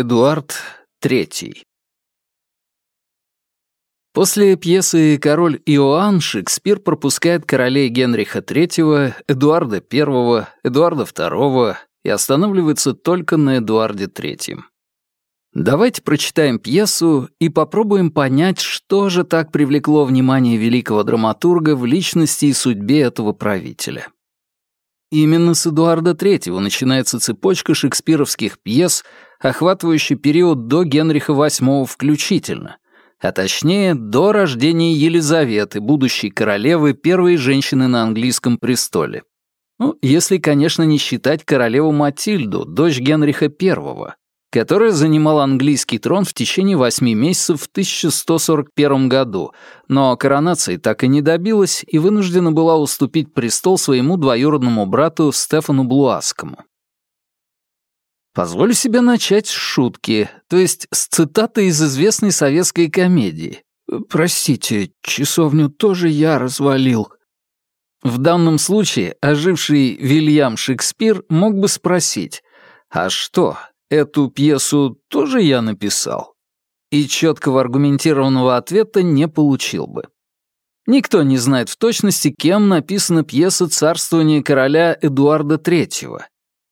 Эдуард III После пьесы «Король Иоанн» Шекспир пропускает королей Генриха III, Эдуарда I, Эдуарда II и останавливается только на Эдуарде III. Давайте прочитаем пьесу и попробуем понять, что же так привлекло внимание великого драматурга в личности и судьбе этого правителя. Именно с Эдуарда III начинается цепочка шекспировских пьес, охватывающая период до Генриха VIII включительно, а точнее до рождения Елизаветы, будущей королевы, первой женщины на английском престоле. Ну, если, конечно, не считать королеву Матильду, дочь Генриха I, которая занимала английский трон в течение восьми месяцев в 1141 году, но коронации так и не добилась и вынуждена была уступить престол своему двоюродному брату Стефану Блуаскому. Позволю себе начать с шутки, то есть с цитаты из известной советской комедии. «Простите, часовню тоже я развалил». В данном случае оживший Вильям Шекспир мог бы спросить, «А что, Эту пьесу тоже я написал. И четкого аргументированного ответа не получил бы. Никто не знает в точности, кем написана пьеса «Царствование короля Эдуарда III».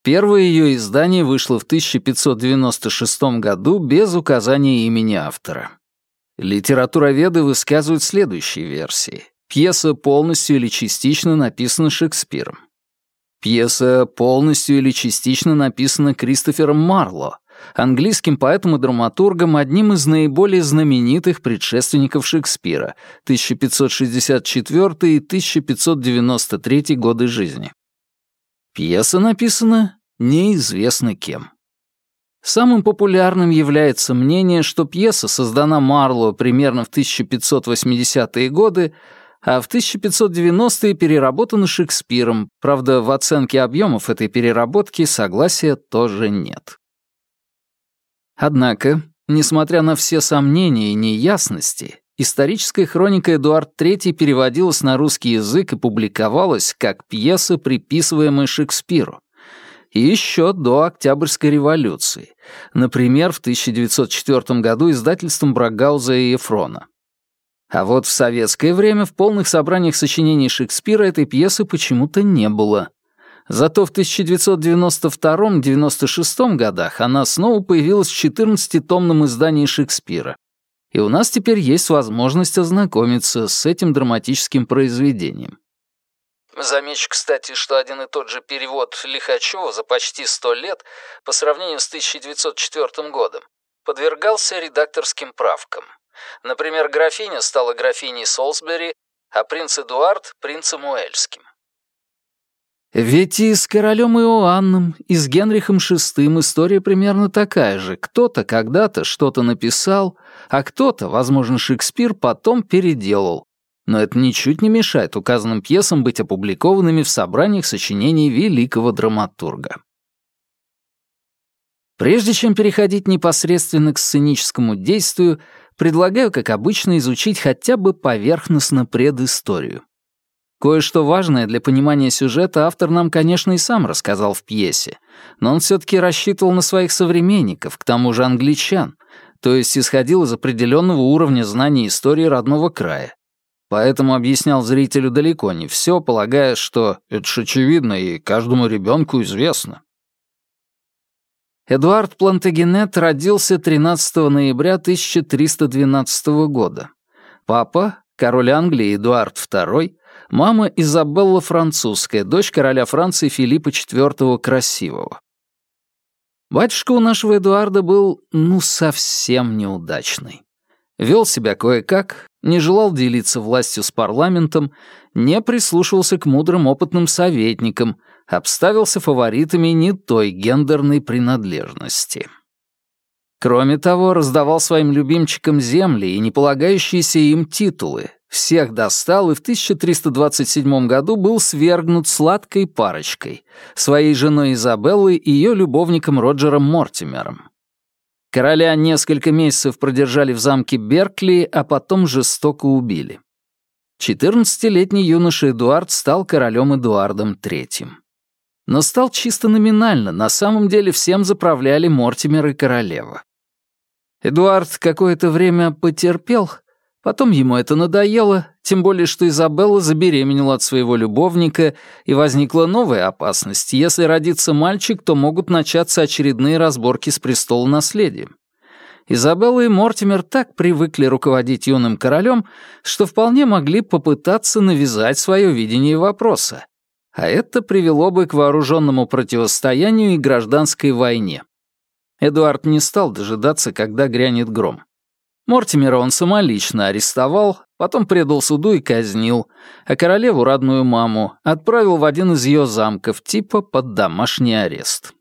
Первое ее издание вышло в 1596 году без указания имени автора. Литературоведы высказывают следующие версии. Пьеса полностью или частично написана Шекспиром. Пьеса полностью или частично написана Кристофером Марло, английским поэтом и драматургом, одним из наиболее знаменитых предшественников Шекспира, 1564 и 1593 годы жизни. Пьеса написана неизвестно кем. Самым популярным является мнение, что пьеса создана Марло примерно в 1580-е годы, а в 1590-е переработаны Шекспиром, правда, в оценке объемов этой переработки согласия тоже нет. Однако, несмотря на все сомнения и неясности, историческая хроника Эдуард III переводилась на русский язык и публиковалась как пьеса, приписываемая Шекспиру. И еще до Октябрьской революции, например, в 1904 году издательством Брагауза и Ефрона. А вот в советское время в полных собраниях сочинений Шекспира этой пьесы почему-то не было. Зато в 1992-96 годах она снова появилась в 14-томном издании Шекспира. И у нас теперь есть возможность ознакомиться с этим драматическим произведением. Замечу, кстати, что один и тот же перевод Лихачева за почти сто лет по сравнению с 1904 годом подвергался редакторским правкам. Например, графиня стала графиней Солсбери, а принц Эдуард — принцем Уэльским. Ведь и с королем Иоанном, и с Генрихом VI история примерно такая же. Кто-то когда-то что-то написал, а кто-то, возможно, Шекспир, потом переделал. Но это ничуть не мешает указанным пьесам быть опубликованными в собраниях сочинений великого драматурга. Прежде чем переходить непосредственно к сценическому действию, предлагаю, как обычно, изучить хотя бы поверхностно предысторию. Кое-что важное для понимания сюжета автор нам, конечно, и сам рассказал в пьесе, но он все-таки рассчитывал на своих современников, к тому же англичан, то есть исходил из определенного уровня знаний истории родного края. Поэтому объяснял зрителю далеко не все, полагая, что это ж очевидно и каждому ребенку известно. Эдуард Плантагенет родился 13 ноября 1312 года. Папа — король Англии Эдуард II, мама — Изабелла Французская, дочь короля Франции Филиппа IV Красивого. Батюшка у нашего Эдуарда был, ну, совсем неудачный. Вел себя кое-как, не желал делиться властью с парламентом, не прислушивался к мудрым опытным советникам, обставился фаворитами не той гендерной принадлежности. Кроме того, раздавал своим любимчикам земли и не полагающиеся им титулы, всех достал и в 1327 году был свергнут сладкой парочкой, своей женой Изабеллой и ее любовником Роджером Мортимером. Короля несколько месяцев продержали в замке Беркли, а потом жестоко убили. 14-летний юноша Эдуард стал королем Эдуардом III. Но стал чисто номинально, на самом деле всем заправляли Мортимер и королева. Эдуард какое-то время потерпел, потом ему это надоело, тем более что Изабелла забеременела от своего любовника, и возникла новая опасность. Если родится мальчик, то могут начаться очередные разборки с престолонаследием. Изабелла и Мортимер так привыкли руководить юным королем, что вполне могли попытаться навязать свое видение вопроса. А это привело бы к вооруженному противостоянию и гражданской войне. Эдуард не стал дожидаться, когда грянет гром. Мортимера он самолично арестовал, потом предал суду и казнил, а королеву, родную маму, отправил в один из ее замков, типа под домашний арест.